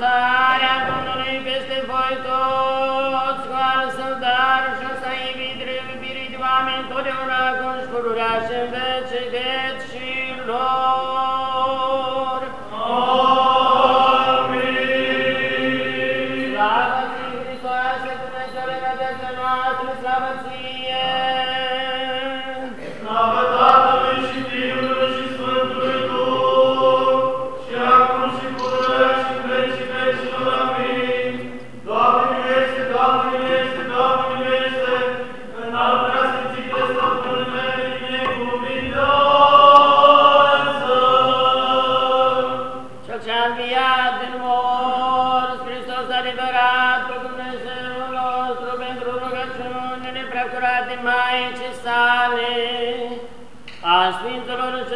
salutarea Domnului peste voi toți, cu al său dar și o să iubit iubirii de oameni totdeauna acum și pururea și în veci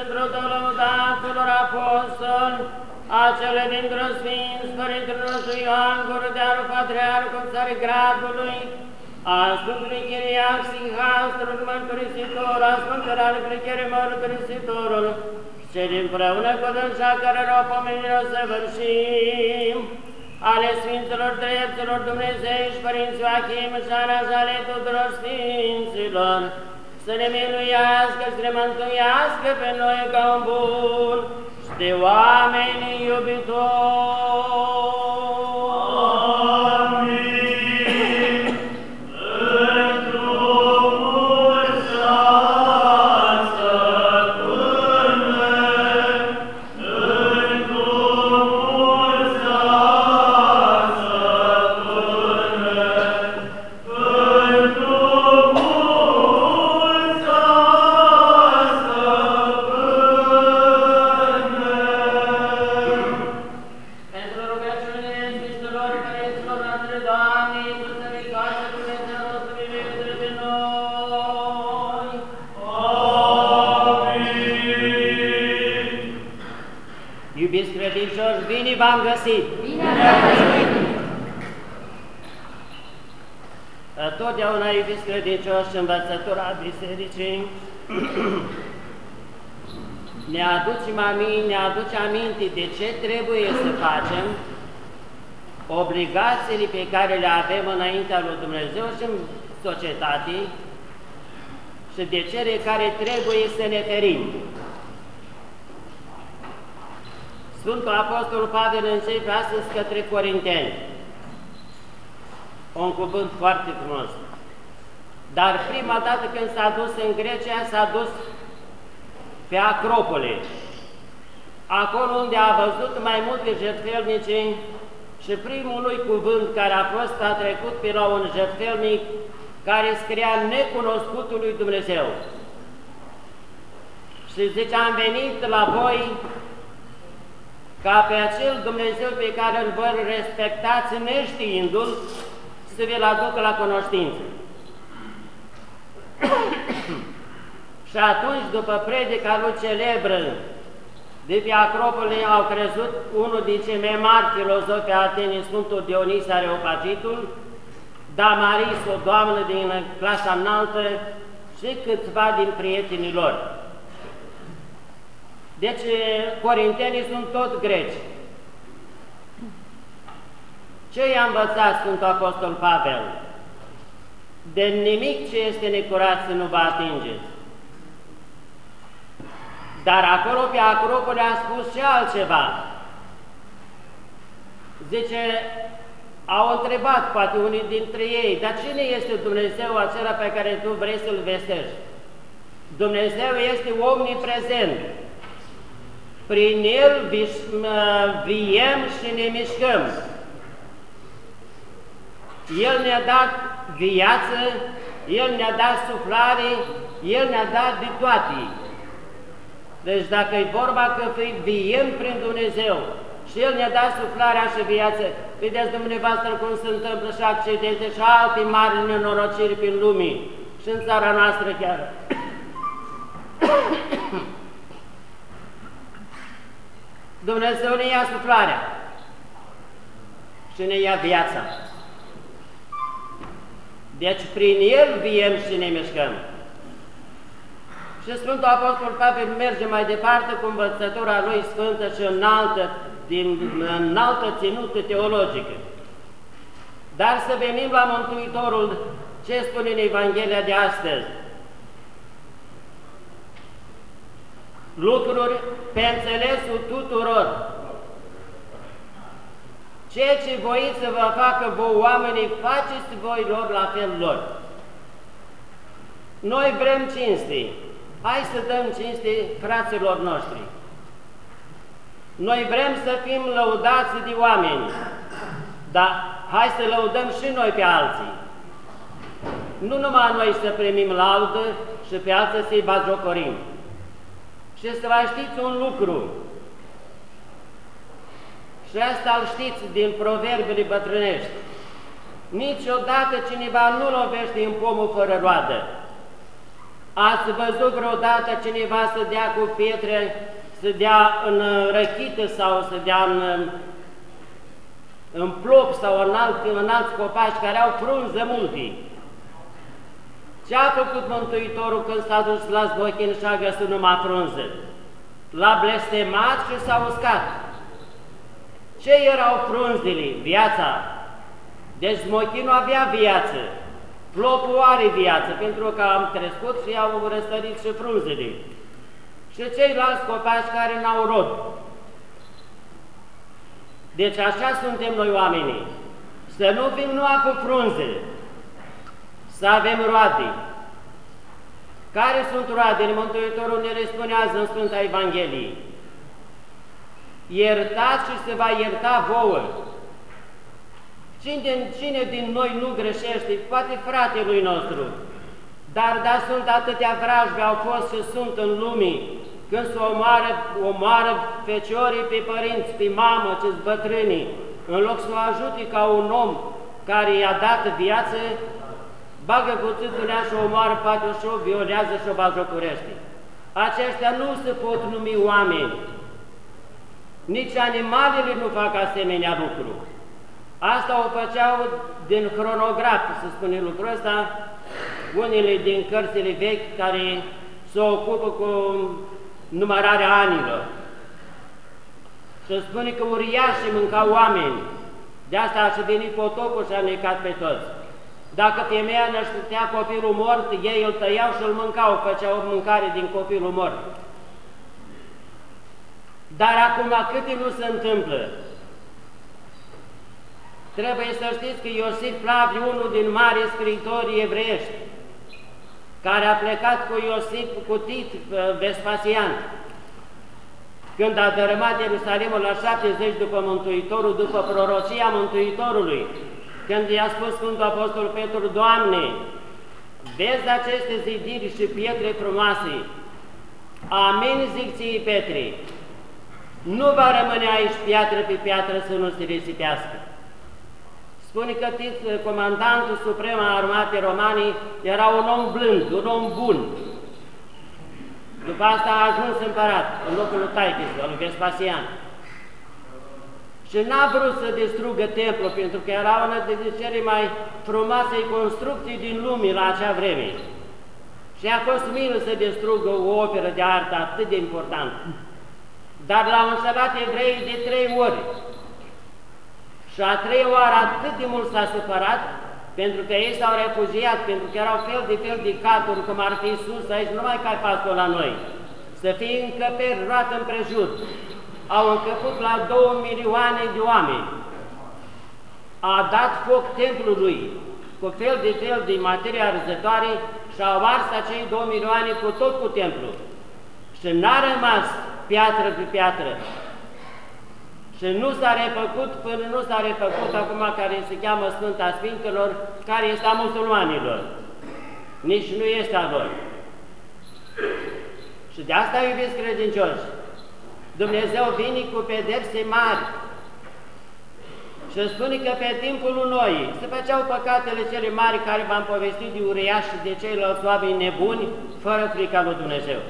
Sfinților și într lăudaților apostoli, a cele dintr-o Sfinț, Părintele nostru Ioan, Gurdearul, Patriarhul Țarigradului, a Sfântului Chiriac, Sinhastrul, Mărturisitor, a Sfântului Alclichere, Mărturisitorul, cei împreună cu dânsa care rău pomenire o să vârșim, ale Sfinților Dreptilor Dumnezeiști, Părinți Joachim și Arazale tuturor Sfinților, să ne miluiască și să ne mântuiască pe noi ca un bun și de oameni iubitori. Bine v-am găsit! Totdeauna, iubiți credincioși, învățătura Bisericii ne aducem aminte, ne aduce aminte de ce trebuie să facem, obligațiile pe care le avem înaintea lui Dumnezeu și în societate și de cele care trebuie să ne ferim. Sfântul Apostol Pavel începe astăzi către Corinteni. Un cuvânt foarte frumos. Dar prima dată când s-a dus în Grecia, s-a dus pe Acropole, acolo unde a văzut mai multe jertfelnice și primul lui cuvânt care a fost a trecut pe la un jertfelnic care scria necunoscutul lui Dumnezeu. Și zice, am venit la voi ca pe acel Dumnezeu pe care îl vor respectați neștiindu-l, să vi-l aducă la cunoștință. Și atunci, după predica lui celebră, de pe Acropole au crezut unul din cei mai mari filozofi Atenii, Sfântul Dionis Areopagitul, Damaris, o doamnă din clasa înaltă și câțiva din prietenii lor. Deci, corintenii sunt tot greci. Ce i-a învățat Sfântul Apostol Pavel? De nimic ce este necurat să nu vă atingeți. Dar acolo pe Acropole a spus și altceva. Zice, au întrebat poate unii dintre ei, dar cine este Dumnezeu acela pe care tu vrei să-L vestești? Dumnezeu este omniprezent. Prin El viem și ne mișcăm. El ne-a dat viață, El ne-a dat suflare, El ne-a dat de toate. Deci dacă e vorba că viem prin Dumnezeu și El ne-a dat suflarea și viață, vedeți dumneavoastră cum se întâmplă și accidente și alte mari nenorociri prin lume și în țara noastră chiar. Dumnezeu ne ia suflarea și ne ia viața. Deci prin El viem și ne mișcăm. Și Sfântul Apostol Pavel merge mai departe cu învățătura lui sfântă și înaltă din înaltă ținută teologică. Dar să venim la Mântuitorul, ce spune în Evanghelia de astăzi? Lucruri pe înțelesul tuturor. Ceea ce voiți să vă facă voi oamenii, faceți voi lor la fel lor. Noi vrem cinste. Hai să dăm cinste fraților noștri. Noi vrem să fim lăudați de oameni, dar hai să lăudăm și noi pe alții. Nu numai noi să primim laudă și pe alții să-i bazocorim. Și să vă știți un lucru, și asta îl știți din proverbele bătrânești. Niciodată cineva nu lovește în pomul fără roadă. Ați văzut vreodată cineva să dea cu pietre, să dea în răchită sau să dea în, în plop sau în, alt, în alți copaci care au frunză multe? Ce a făcut Mântuitorul când s-a dus la Zdochin și a găsit numai frunză? L-a blestemat și s-a uscat. Ce erau frunzele? Viața. Deci smochinul avea viață. Plopul are viață, pentru că am crescut și au răsărit și frunzele. Și ceilalți copaci care n-au rod. Deci așa suntem noi oamenii. Să nu fim numai cu frunze, să avem roade. Care sunt roadele? Mântuitorul ne răspunează în Sfânta Evanghelie iertați și se va ierta vouă. Cine, cine din noi nu greșește, poate fratelui nostru, dar da sunt atâtea vrajbe au fost și sunt în lumii, când se omoară, omoară feciorii pe părinți, pe mamă, ce bătrânii, în loc să o ajute ca un om care i-a dat viață, bagă cuțitul ea și o omoară, poate și o violează și o bazocurește. Aceștia nu se pot numi oameni, nici animalele nu fac asemenea lucru. Asta o făceau din cronograf, să spune lucrul ăsta, unele din cărțile vechi care se ocupă cu numărarea anilor. Și spune că uriașii mâncau oameni, de asta a și venit potopul și a necat pe toți. Dacă femeia năștea copilul mort, ei îl tăiau și îl mâncau, făceau mâncare din copilul mort. Dar acum câte nu se întâmplă? Trebuie să știți că Iosif Flaviu, unul din mari scritori evreiești, care a plecat cu Iosif, cu Tit Vespasian, când a dărâmat Ierusalimul la 70 după Mântuitorul, după prorocia Mântuitorului, când i-a spus Sfântul Apostol Petru, Doamne, vezi aceste zidiri și pietre frumoase, amin zic ție, Petri, nu va rămâne aici piatră pe piatră să nu se risipească. Spune că tis, comandantul suprem al armatei romanii era un om blând, un om bun. După asta a ajuns împărat în locul lui Taitis, al lui Vespasian. Și n-a vrut să distrugă templul, pentru că era una dintre cele mai frumoase construcții din lume la acea vreme. Și a fost milă să distrugă o operă de artă atât de importantă dar l-au înșelat evreii de trei ori. Și a trei ori atât de mult s-a supărat, pentru că ei s-au refugiat, pentru că erau fel de fel de caturi, cum ar fi sus aici, numai ca față la noi, să fie încăperi roat împrejur. Au încăput la două milioane de oameni. A dat foc templului cu fel de fel de materie arzătoare și au ars acei două milioane cu tot cu templu. Și n-a rămas piatră pe piatră. Și nu s-a refăcut până nu s-a refăcut acum care se cheamă Sfânta Sfintelor, care este a musulmanilor. Nici nu este a lor. Și de asta, iubiți credincioși, Dumnezeu vine cu pedepse mari și spune că pe timpul noi se făceau păcatele cele mari care v-am povestit de uriași și de ceilalți oameni nebuni, fără frica lui Dumnezeu.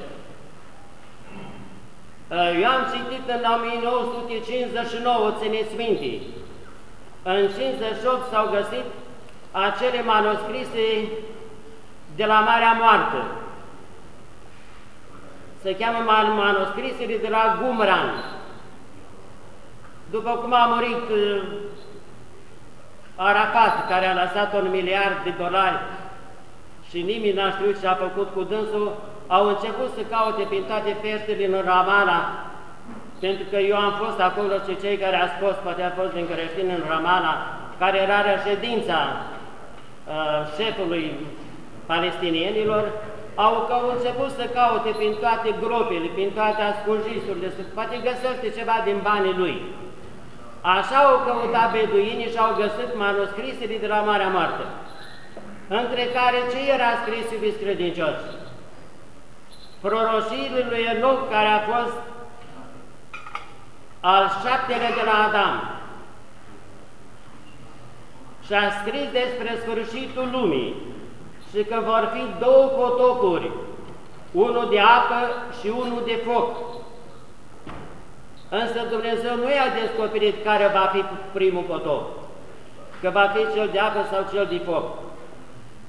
Eu am citit în 1959, țineți minte, în 58 s-au găsit acele manuscrise de la Marea Moartă. Se cheamă manuscrisele de la Gumran. După cum a murit uh, Arafat, care a lăsat un miliard de dolari și nimeni n-a știut ce a făcut cu dânsul, au început să caute prin toate peștele în Ramala, pentru că eu am fost acolo și cei care a spus, poate a fost din creștini în Ramala, care era reședința uh, șefului palestinienilor, au că au început să caute prin toate gropile, prin toate ascunjisurile, să poate găsește ceva din banii lui. Așa au căutat beduinii și au găsit manuscrisele de la Marea Moartă, între care ce era scris, iubiți credincioși? Proroșiile lui Enoch, care a fost al șaptele de la Adam, și a scris despre sfârșitul lumii și că vor fi două potopuri, unul de apă și unul de foc. Însă Dumnezeu nu i-a descoperit care va fi primul potop, că va fi cel de apă sau cel de foc.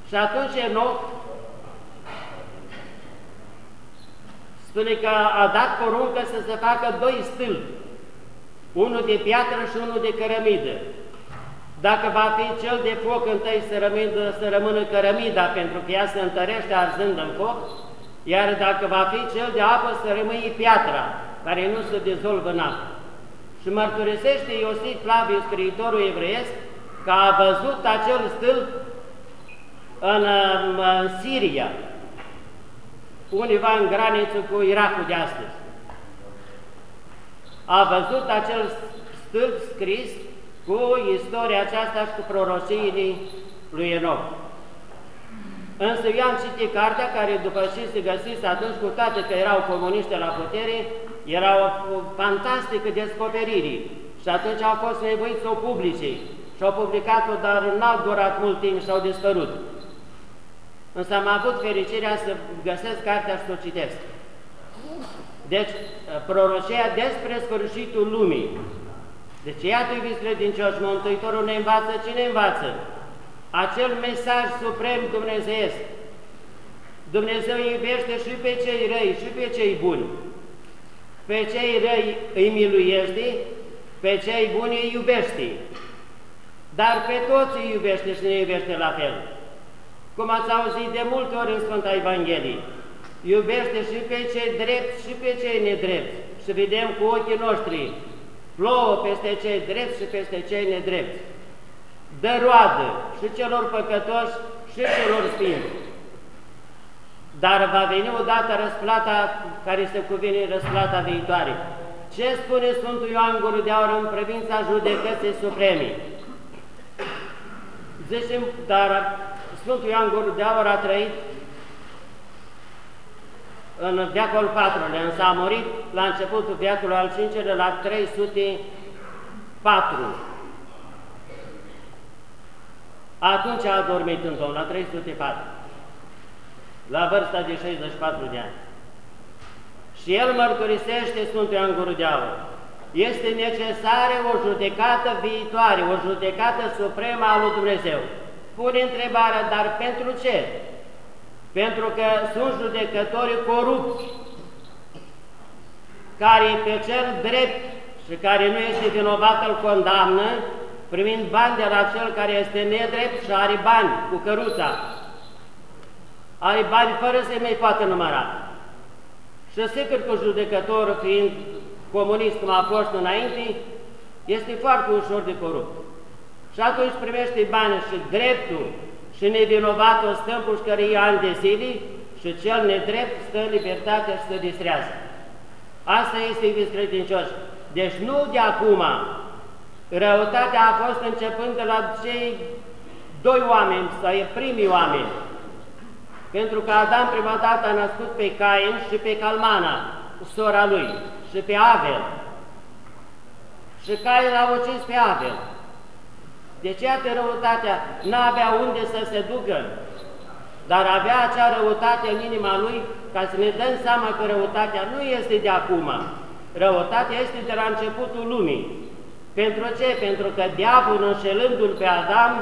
Și atunci Enoch spune că a dat poruncă să se facă doi stâlpi, unul de piatră și unul de cărămidă. Dacă va fi cel de foc întâi să rămână, să rămână cărămida, pentru că ea se întărește arzând în foc, iar dacă va fi cel de apă să rămâie piatra, care nu se dezolvă în apă. Și mărturisește Iosif Flaviu, scriitorul evreiesc, că a văzut acel stâlp în, în Siria, undeva în graniță cu Irakul de astăzi. A văzut acel stâlp scris cu istoria aceasta și cu prorociile lui Enoch. Însă eu am citit cartea care după ce se găsise atunci cu toate că erau comuniști la putere, era o fantastică descoperire și atunci au fost nevoiți să o publice și au publicat-o, dar n-au durat mult timp și au dispărut. Însă am avut fericirea să găsesc cartea și să o citesc. Deci, prorocia despre sfârșitul lumii, deci, iată, iubiți credincioși, Mântuitorul ne învață, cine învață? Acel mesaj suprem dumnezeiesc. Dumnezeu iubește și pe cei răi și pe cei buni. Pe cei răi îi miluiește, pe cei buni îi iubește. Dar pe toți îi iubește și ne iubește la fel. Cum ați auzit de multe ori în Sfânta Evanghelie, iubește și pe cei drepți și pe cei nedrepți. Și vedem cu ochii noștri plouă peste cei drepți și peste cei nedrepți, dă roadă și celor păcătoși și celor sfinți. Dar va veni odată răsplata care se cuvine răsplata viitoare. Ce spune Sfântul Ioan Guru de Aur în privința judecății supreme? Zicem, dar Sfântul Ioan Guru de Aur a trăit în veacul patrulea, însă a murit la începutul veacului al cincelea la 304. Atunci a dormit în Domnul, la 304, la vârsta de 64 de ani. Și el mărturisește Sfântul Ioan Guru de Aur. Este necesară o judecată viitoare, o judecată supremă a lui Dumnezeu. Pune întrebarea, dar pentru ce? Pentru că sunt judecători corupți, care pe cel drept și care nu este vinovat îl condamnă, primind bani de la cel care este nedrept și are bani cu căruța. Are bani fără să mai poată număra. Și sigur că judecătorul, fiind comunist cum a fost înainte, este foarte ușor de corupt. Și atunci primește bani și dreptul și nevinovatul stă în pușcărie ani de zile și cel nedrept stă în libertate și se distrează. Asta este, iubiți credincioși. Deci nu de acum. Răutatea a fost începând de la cei doi oameni, sau e primii oameni. Pentru că Adam prima dată a născut pe Cain și pe Calmana, sora lui, și pe Avel. Și Cain l-a ucis pe Avel. Deci, iată răutatea, n-avea unde să se ducă, dar avea acea răutate în inima lui ca să ne dăm seama că răutatea nu este de acum. Răutatea este de la începutul lumii. Pentru ce? Pentru că diavolul înșelându-l pe Adam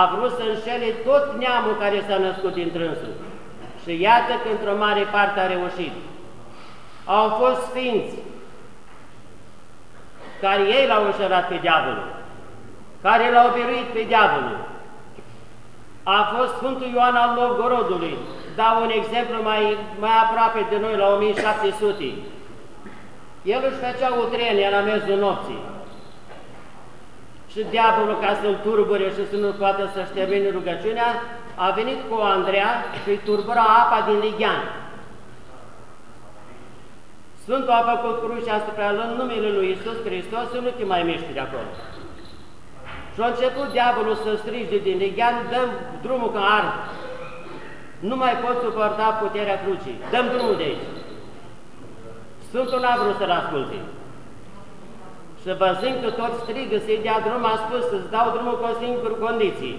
a vrut să înșele tot neamul care s-a născut din trânsul. Și iată că într-o mare parte a reușit. Au fost sfinți care ei l-au înșerat pe diavolul, care l-au biruit pe diavolul. A fost Sfântul Ioan al Novgorodului, dau un exemplu mai, mai aproape de noi, la 1700. El își făcea utrenie la mezul nopții. Și diavolul, ca să-l turbure și să nu poată să-și termine rugăciunea, a venit cu Andreea și îi turbura apa din lighean. Sfântul a făcut crucea asupra lui în numele lui Isus Hristos să nu te mai miști de acolo. Și a început diavolul să strige din lighean, dăm drumul că ard. Nu mai pot suporta puterea crucii, dăm drumul de aici. Sfântul n-a vrut să-l asculte. Și văzând că tot strigă să-i dea drum, a spus să-ți dau drumul cu o singură condiție.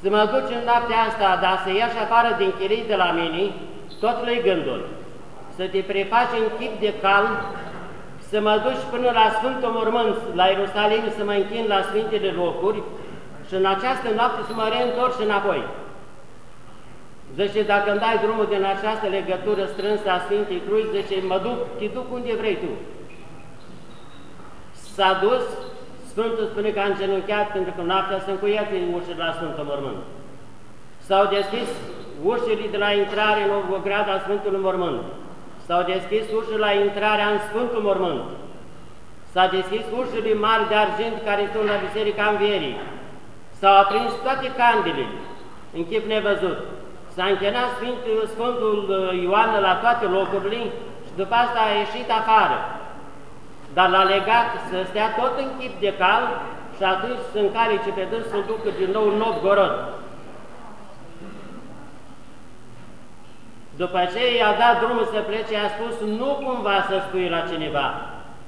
Să mă duci în noaptea asta, dar să ieși afară din chirii de la mine, tot lui gândul să te prefaci în chip de cal, să mă duci până la Sfântul Mormânt, la Ierusalim, să mă închin la Sfintele locuri și în această noapte să mă reîntorc înapoi. Zice, dacă îmi dai drumul din această legătură strânsă a Sfintei Cruci, zice, mă duc, te duc unde vrei tu. S-a dus, Sfântul spune că a îngenunchiat pentru că noaptea sunt încuiate ușile la Sfântul Mormânt. S-au deschis ușile de la intrare în Ogograda Sfântului Mormânt. S-au deschis ușile la intrarea în Sfântul Mormânt. S-a deschis ușile mari de argint care sunt la Biserica Învierii. S-au aprins toate candelele în chip nevăzut. S-a închenat Sfântul, Sfântul uh, Ioan la toate locurile și după asta a ieșit afară. Dar l-a legat să stea tot în chip de cal și atunci sunt care ce pe dâns să ducă din nou în Novgorod. După ce i-a dat drumul să plece, a spus, nu cumva să spui la cineva,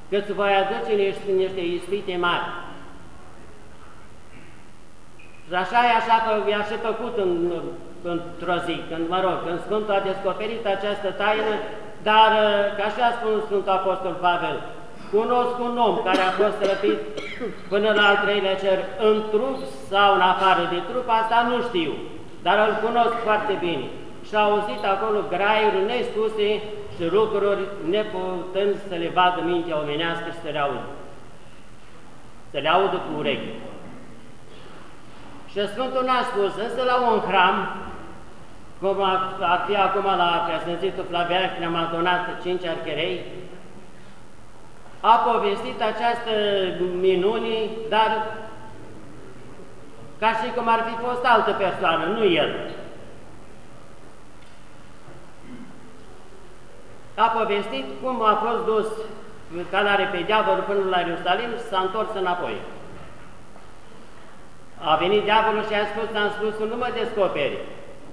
că îți voi aduce niște, niște ispite mari. Și așa e așa că i-a și făcut în, într-o zi, când, mă rog, când Sfântul a descoperit această taină, dar, ca așa spun Sfântul Apostol Pavel, cunosc un om care a fost răpit până la al treilea cer, în trup sau în afară de trup, asta nu știu, dar îl cunosc foarte bine și a auzit acolo graiuri nespuse și lucruri neputând să le vadă mintea omenească și să le audă. Să le audă cu urechi. Și Sfântul n-a spus, însă la un hram, cum ar fi acum la preasfințitul Flavian, când am adunat cinci archerei, a povestit această minuni, dar ca și cum ar fi fost altă persoană, nu el. A povestit cum a fost dus calare pe diavolul până la Ierusalim și s-a întors înapoi. A venit diavolul și a spus, am spus, nu mă descoperi.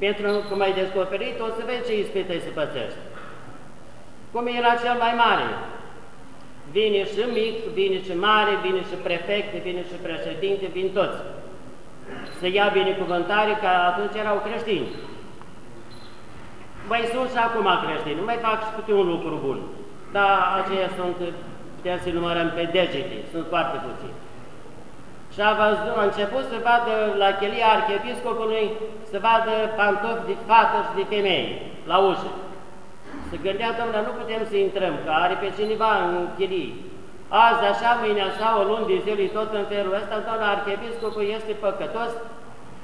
Pentru că m-ai descoperit, o să vezi ce ispită să pățești. Cum era cel mai mare. Vine și mic, vine și mare, vine și prefect, vine și președinte, vin toți. Să ia binecuvântare, că atunci erau creștini. Mai sunt și acum creștini, nu mai fac și câte un lucru bun. Dar aceia sunt, putem să numărăm pe degete, sunt foarte puțini. Și a, văzut, a început să vadă la chelia arhiepiscopului, să vadă pantofi de fată și de femei, la ușă. Se gândea, domnule, nu putem să intrăm, că are pe cineva în chilii. Azi așa, mâine așa, o luni de zile, tot în felul ăsta, domnule, arhiepiscopul este păcătos,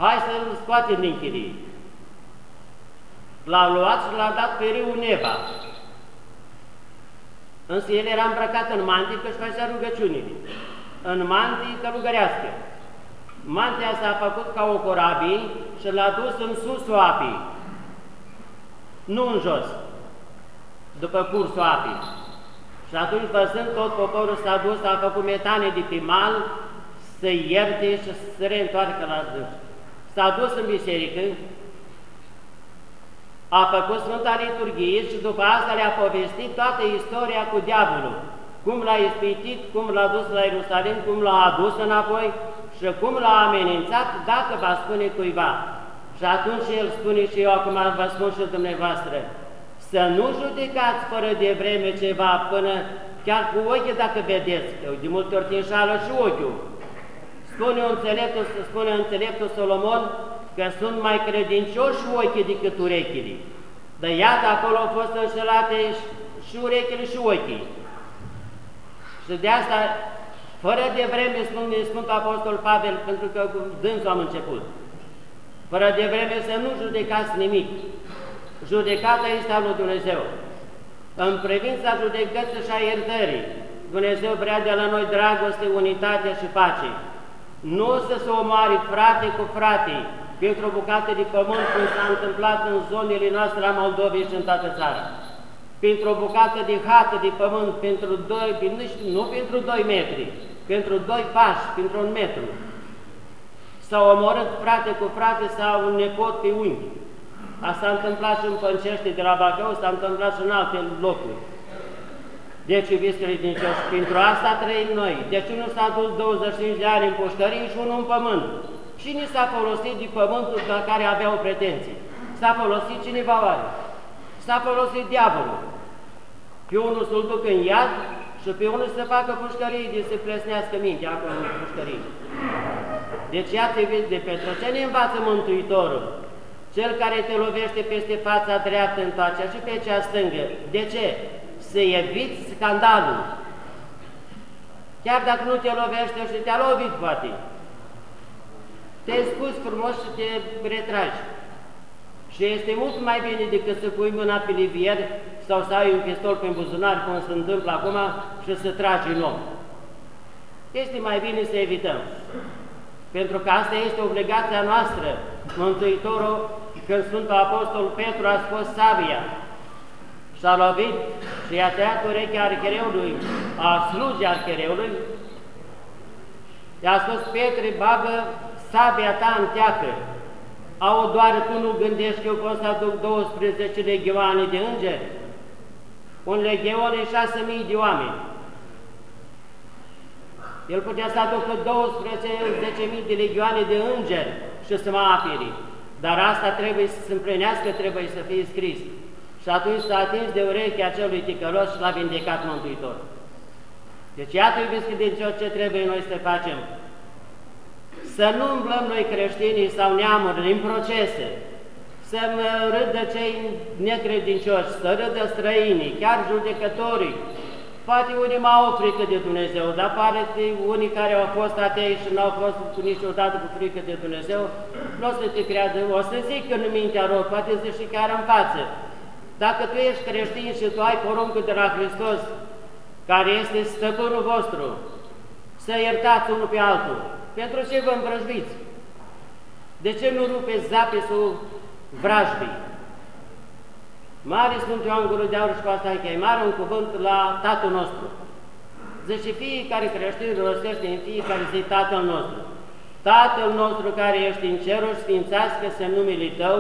hai să-l scoatem din chirii. L-a luat și l-a dat pe râul Neva. Însă el era îmbrăcat în mantii că își făcea rugăciunile. În mantii călugărească. Mantia s-a făcut ca o corabie și l-a dus în susul apii, nu în jos, după cursul apii. Și atunci, văzând tot poporul s-a dus, a făcut metane de pe mal, să ierte și să se reîntoarcă la dâns. S-a dus în biserică, a făcut Sfânta Liturghie și după asta le-a povestit toată istoria cu diavolul, cum l-a ispitit, cum l-a dus la Ierusalim, cum l-a adus înapoi și cum l-a amenințat dacă va spune cuiva. Și atunci el spune și eu acum vă spun și dumneavoastră, să nu judecați fără de vreme ceva până chiar cu ochii dacă vedeți, că de multe ori te înșală și ochiul. Spune înțeleptul, spune înțeleptul Solomon, că sunt mai credincioși ochii decât urechile. Dar iată, acolo au fost înșelate și urechile și ochii. Și de asta, fără de vreme, spune Sfântul Apostol Pavel, pentru că dânsul am început, fără de vreme să nu judecați nimic. Judecata este a lui Dumnezeu. În privința judecății și a iertării, Dumnezeu vrea de la noi dragoste, unitate și pace. Nu să se omoare frate cu frate pentru o bucată de pământ, cum s-a întâmplat în zonele noastre a Moldovei și în toată țara. Pentru o bucată de hată de pământ, pentru doi, nu pentru doi metri, pentru doi pași, pentru un metru. S-au omorât frate cu frate sau un nepot pe unchi. Asta s-a întâmplat și în Pâncește de la Bacău, s-a întâmplat și în alte locuri. Deci, iubiți credincioși, pentru asta trăim noi. Deci unul s-a dus 25 de ani în pușcării și unul în pământ. Cine s-a folosit de pământul la care aveau pretenții? S-a folosit cineva oare? S-a folosit diavolul. Pe unul să-l duc în iad și pe unul să facă pușcării, de să plesnească mintea acolo în pușcării. Deci iată, de pentru ce ne învață Mântuitorul? Cel care te lovește peste fața dreaptă întoarce și pe cea stângă. De ce? Să eviți scandalul. Chiar dacă nu te lovește și te-a lovit, poate. Te scuzi frumos și te retragi. Și este mult mai bine decât să pui mâna pe livier sau să ai un pistol pe buzunar, cum se întâmplă acum, și să tragi în om. Este mai bine să evităm. Pentru că asta este obligația noastră. Mântuitorul, când Sfântul Apostol Petru a spus sabia, s-a lovit și i-a tăiat urechea archereului, a slujii archereului, i-a spus, Petre, bagă sabia ta în teacă, au doar tu nu gândești că eu pot să aduc 12 legioane de îngeri? Un legion e 6.000 de oameni. El putea să aducă 12-10.000 de legioane de îngeri și să mă aperi. Dar asta trebuie să se împlinească, trebuie să fie scris. Și atunci s-a atins de urechea acelui ticălos și l-a vindecat Mântuitor. Deci iată, iubiți credincioși, ce trebuie noi să facem. Să nu umblăm noi creștinii sau neamuri în procese, să râdă cei necredincioși, să râdă străinii, chiar judecătorii, Poate unii mai au frică de Dumnezeu, dar pare că unii care au fost atei și n-au fost cu niciodată cu frică de Dumnezeu, nu o să te creadă, o să zic în mintea rog, poate să și chiar în față. Dacă tu ești creștin și tu ai poruncul de la Hristos, care este stăpânul vostru, să iertați unul pe altul, pentru ce vă îmbrăjbiți? De ce nu rupeți zapisul vrajbii? Mare Sfântul Ioan Gură de Aur și cu asta închei, mare un cuvânt la Tatăl nostru. Zice, fiecare creștin rostește în fiecare zi Tatăl nostru. Tatăl nostru care ești în ceruri, sfințească-se numele Tău,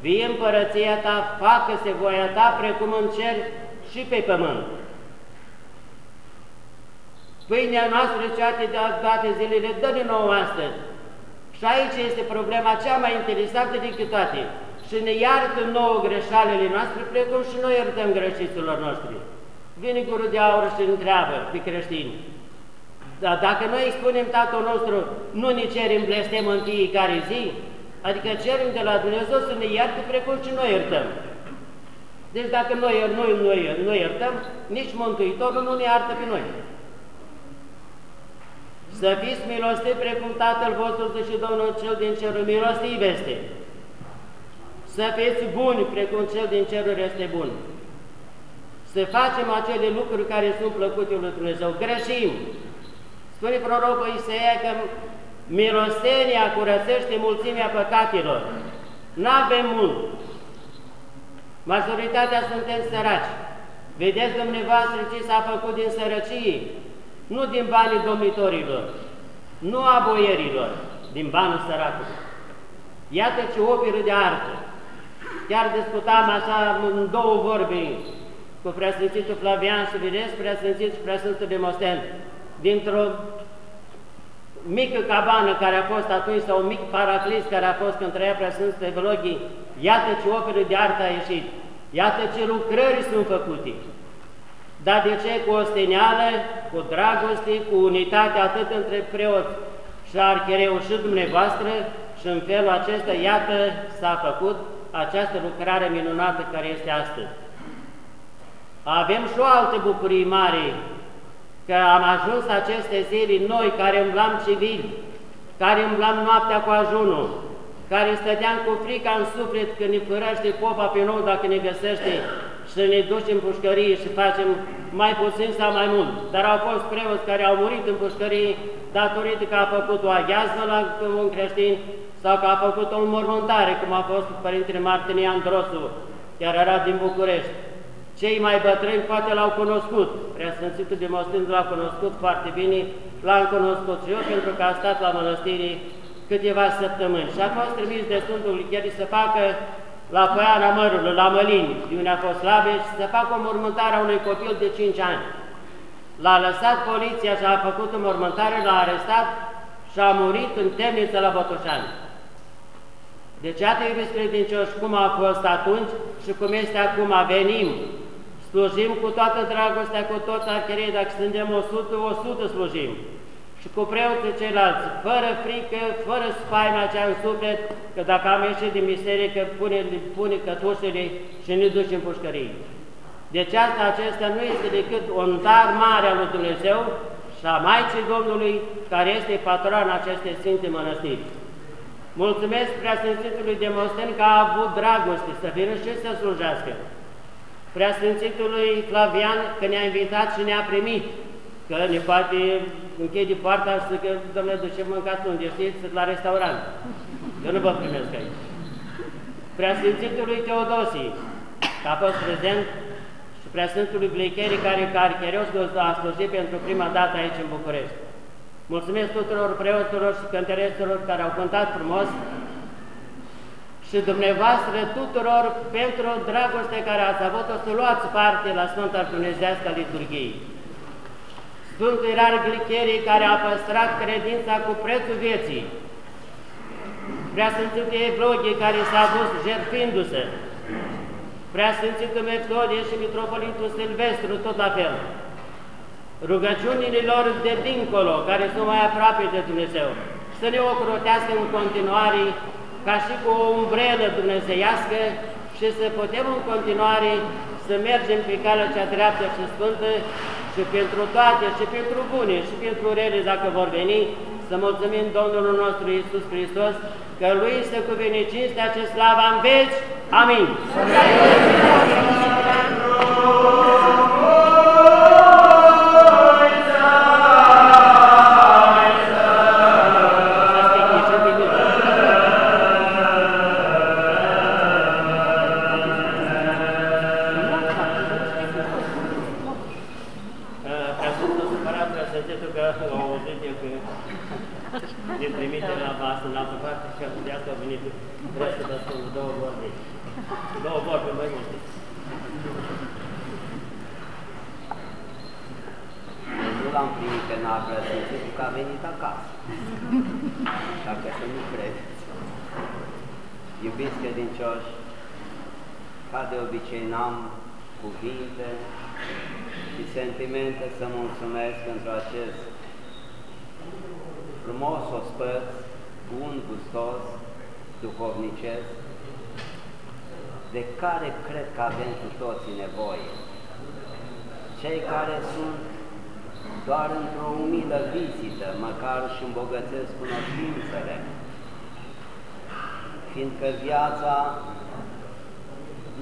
vie împărăția Ta, facă-se voia Ta, precum în cer și pe pământ. Pâinea noastră ceate de toate zilele, dă-ne nouă astăzi. Și aici este problema cea mai interesantă decât toate și ne iartă nouă greșalele noastre, precum și noi iertăm greșiților noștri. Vine gurul de aur și întreabă pe creștini, dar dacă noi spunem Tatăl nostru, nu ne cerem blestem în fiecare zi, adică cerem de la Dumnezeu să ne ierte precum și noi iertăm. Deci dacă noi, noi, noi, noi iertăm, nici Mântuitorul nu ne iartă pe noi. Să fiți milostivi precum Tatăl vostru și Domnul cel din cerul milostiv este. Să fiți buni precum cel din ceruri este bun. Să facem acele lucruri care sunt plăcute lui Dumnezeu. Greșim. Spune prorocul Isaia că milostenia curățește mulțimea păcatelor. Nu avem mult. Majoritatea suntem săraci. Vedeți dumneavoastră ce s-a făcut din sărăcie, nu din banii domnitorilor, nu a boierilor, din banul săracului. Iată ce operă de artă. Chiar discutam așa în două vorbe cu preasfințitul Flavian și Viles, preasfințit și preasfințitul Demosten, dintr-o mică cabană care a fost atunci, sau un mic paraclis care a fost când trăia preasfințitul Evologii, iată ce operă de artă a ieșit, iată ce lucrări sunt făcute. Dar de ce? Cu osteneală, cu dragoste, cu unitate atât între preoți și archereu și dumneavoastră și în felul acesta, iată, s-a făcut această lucrare minunată care este astăzi. Avem și o altă bucurie mare, că am ajuns aceste zile noi care umblam civili, care umblam noaptea cu ajunul, care stăteam cu frica în suflet când ne fărăște popa pe nou dacă ne găsește și să ne ducem în pușcărie și facem mai puțin sau mai mult. Dar au fost preoți care au murit în pușcărie datorită că a făcut o aghiazmă la un creștin sau că a făcut o înmormântare, cum a fost Părintele Martinian Drosu, chiar era din București. Cei mai bătrâni poate l-au cunoscut, Preasfințitul de Mostând l-a cunoscut foarte bine, l-am cunoscut și eu pentru că a stat la mănăstirii câteva săptămâni și a fost trimis de Sfântul Licheri să facă la Poiana Mărului, la Mălini, de unde a fost Labeș, să facă o mormântare a unui copil de 5 ani. L-a lăsat poliția și a făcut o mormântare, l-a arestat și a murit în temniță la Botoșani. Deci, iată, iubiți credincioși, cum a fost atunci și cum este acum, venim, slujim cu toată dragostea, cu toți archerei, dacă suntem 100, 100 slujim și cu preoții ceilalți, fără frică, fără spaima cea în suflet, că dacă am ieșit din biserică, pune, pune cătușele și ne ducem în pușcărie. Deci asta acesta nu este decât un dar mare al lui Dumnezeu și a Maicii Domnului, care este patron acestei Sfinte Mănăstiri. Mulțumesc Preasfințitului de Mosten că a avut dragoste să vină și să slujească. Preasfințitului Flavian că ne-a invitat și ne-a primit că ne poate închide poarta și să că, domnule, ducem mâncați unde știți, la restaurant. Eu nu vă primesc aici. Preasfințitului Teodosie, că a fost prezent și Preasfântului Gleicheri, care ca archereos a slujit pentru prima dată aici în București. Mulțumesc tuturor preoților și cântăreților care au cântat frumos și dumneavoastră tuturor pentru dragoste care ați avut-o să luați parte la Sfânta Dumnezească Liturghiei. Sfântul Irar Glicherii care a păstrat credința cu prețul vieții, Preasfințitul Evlogie care s-a dus jertfindu-se, Preasfințitul Metodie și Mitropolitul Silvestru tot la fel, rugăciunile lor de dincolo, care sunt mai aproape de Dumnezeu, să ne ocrotească în continuare ca și cu o umbrelă dumnezeiască și să putem în continuare să mergem pe calea cea dreaptă și sfântă și pentru toate, și pentru bune, și pentru rele, dacă vor veni, să mulțumim Domnul nostru Iisus Hristos, că Lui să cuvine cinstea ce slavă în veci. Amin. Nu l-am primit că n-a plătit, pentru că a venit acasă. Dacă să nu credeți. Iubiți credincioși, ca de obicei n-am cuvinte și sentimente să mulțumesc pentru acest frumos ospăț, bun, gustos, duhovnicesc, de care cred că avem cu toții nevoie. Cei care sunt doar într-o umilă vizită, măcar și îmbogățesc cunoștințele, fiindcă viața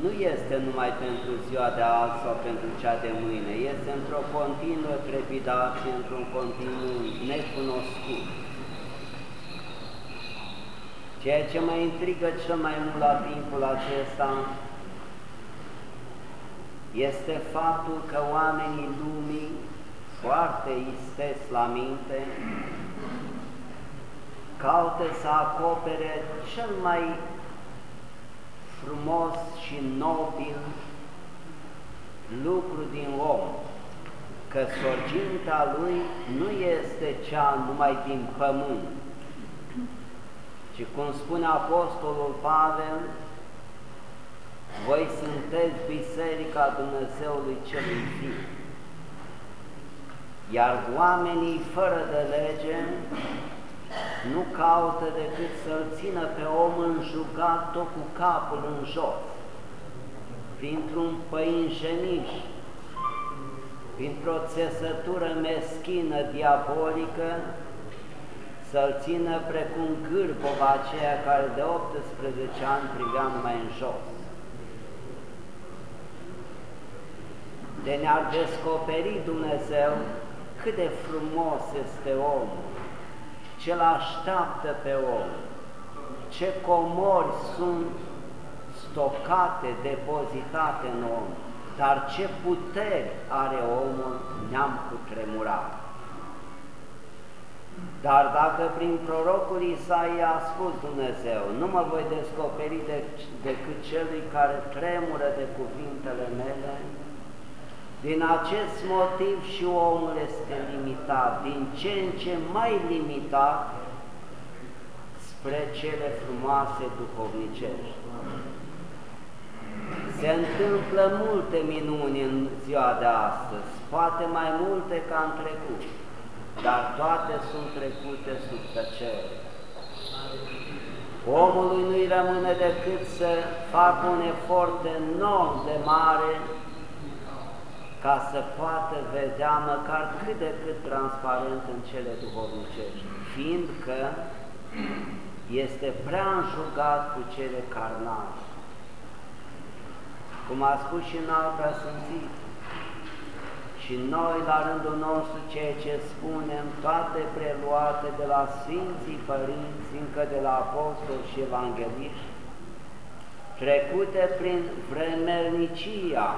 nu este numai pentru ziua de azi sau pentru cea de mâine, este într-o continuă trepidație, într-un continuu necunoscut. Ceea ce mă intrigă cel mai mult la timpul acesta este faptul că oamenii lumii foarte istesc la minte, caută să acopere cel mai frumos și nobil lucru din om, că sorginta lui nu este cea numai din pământ, ci cum spune Apostolul Pavel, voi sunteți Biserica Dumnezeului Celui Fiu. Iar oamenii fără de lege nu caută decât să-l țină pe om înjugat tot cu capul în jos, printr-un păinjeniș, printr-o țesătură meschină, diabolică, să-l țină precum cârpova aceea care de 18 ani privea numai în jos. De ne-ar descoperi Dumnezeu cât de frumos este omul, ce-l așteaptă pe om, ce comori sunt stocate, depozitate în om, dar ce puteri are omul, ne-am cutremurat. Dar dacă prin prorocul Isaia a spus Dumnezeu, nu mă voi descoperi de, decât celui care tremură de cuvintele mele, din acest motiv și omul este limitat, din ce în ce mai limitat spre cele frumoase duhovnicești. Se întâmplă multe minuni în ziua de astăzi, poate mai multe ca în trecut, dar toate sunt trecute sub tăcere. Omului nu-i rămâne decât să facă un efort enorm de mare ca să poată vedea măcar cât de cât transparent în cele duhovnicești, fiindcă este prea înjugat cu cele carnale. Cum a spus și în alta Sfințit, și noi, la rândul nostru, ceea ce spunem, toate preluate de la Sfinții Părinți, încă de la Apostoli și Evangeliști, trecute prin vremelnicia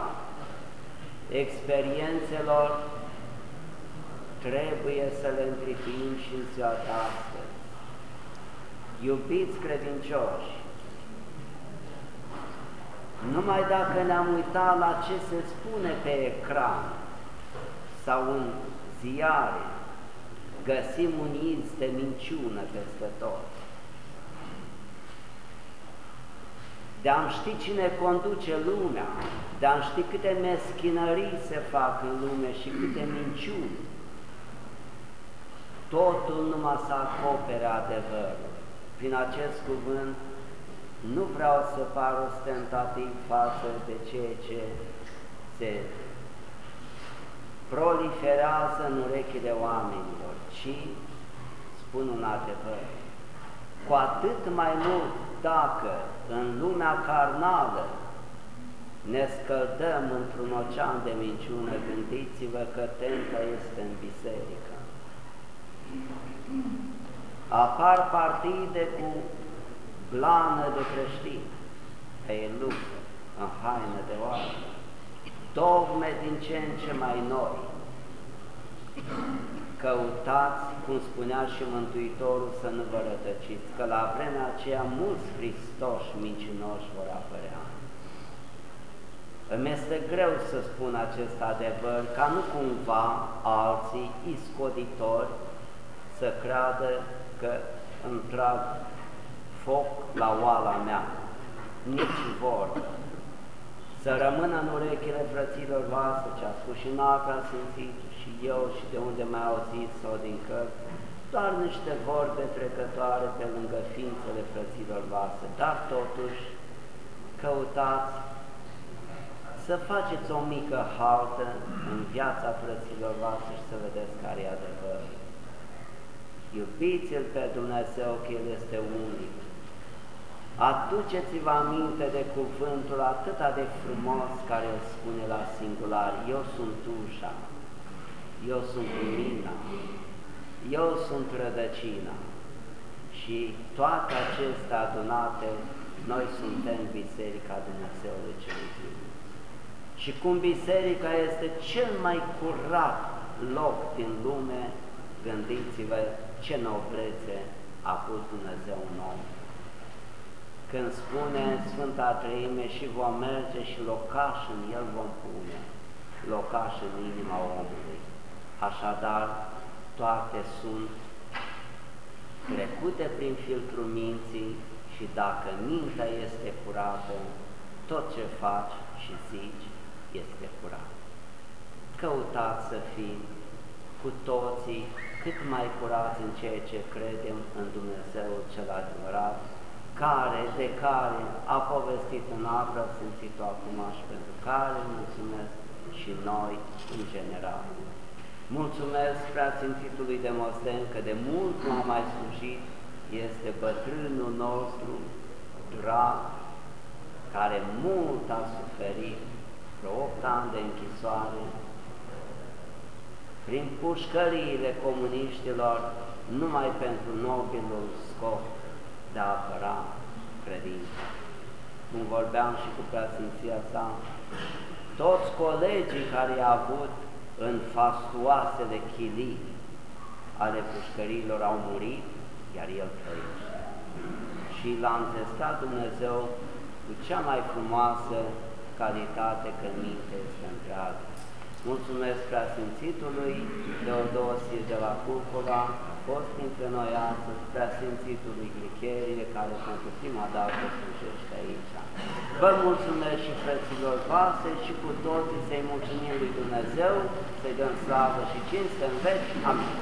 experiențelor, trebuie să le întripim și în ziua de astăzi. Iubiți credincioși, numai dacă ne-am uitat la ce se spune pe ecran sau în ziare, găsim un iz de minciună peste tot. de a ști cine conduce lumea, de a ști câte meschinării se fac în lume și câte minciuni. Totul numai să acopere adevărul. Prin acest cuvânt nu vreau să par ostentativ față de ceea ce se proliferează în urechile oamenilor, ci spun un adevăr. Cu atât mai mult dacă în lumea carnală ne scăldăm într-un ocean de minciună, gândiți-vă că tenta este în biserică. Apar partide cu blană de creștini, pe luptă, în haină de oameni, dogme din ce în ce mai noi, căutați, cum spunea și Mântuitorul, să nu vă rătăciți, că la vremea aceea mulți Hristoși mincinoși vor apărea. Îmi este greu să spun acest adevăr, ca nu cumva alții iscoditori să creadă că îmi trag foc la oala mea, nici vorbă. Să rămână în urechile frăților voastre, ce a spus și Nacra Sfințitul, și eu și de unde mai auzit sau din cărți, doar niște vorbe trecătoare pe lângă ființele frăților voastre, dar totuși căutați să faceți o mică haltă în viața frăților voastre și să vedeți care e adevărul. Iubiți-L pe Dumnezeu că El este unic. Aduceți-vă aminte de cuvântul atât de frumos care îl spune la singular, eu sunt ușa eu sunt lumina, eu sunt rădăcina și toate acestea adunate, noi suntem Biserica Dumnezeului cel Viu. Și cum biserica este cel mai curat loc din lume, gândiți-vă ce noblețe a pus Dumnezeu în om. Când spune Sfânta Treime și vom merge și locaș în El vom pune, locaș în inima omului. Așadar, toate sunt trecute prin filtrul minții și dacă mintea este curată, tot ce faci și zici este curat. Căutați să fim cu toții cât mai curați în ceea ce credem în Dumnezeu cel adevărat, care, de care a povestit în Abra Sfințitul acum și pentru care mulțumesc și noi în general. Mulțumesc preasfințitului Demosten că de mult m-a mai slujit, este bătrânul nostru drag, care mult a suferit, vreo 8 ani de închisoare, prin pușcăriile comuniștilor, numai pentru nobilul scop de a apăra credința. Cum vorbeam și cu preasfinția sa, toți colegii care i-a avut în fastuoasele chilii ale pușcărilor au murit, iar el trăiește. Și l-a înzestrat Dumnezeu cu cea mai frumoasă calitate că minte este întreagă. Mulțumesc preasfințitului Teodosie de la Curcova, a fost între noi astăzi, preasfințitului Glicherie, care pentru prima dată slujește aici. Vă mulțumesc și frăților voastre și cu toții să-i mulțumim lui Dumnezeu, să-i dăm slavă și cinste în veci. Amin.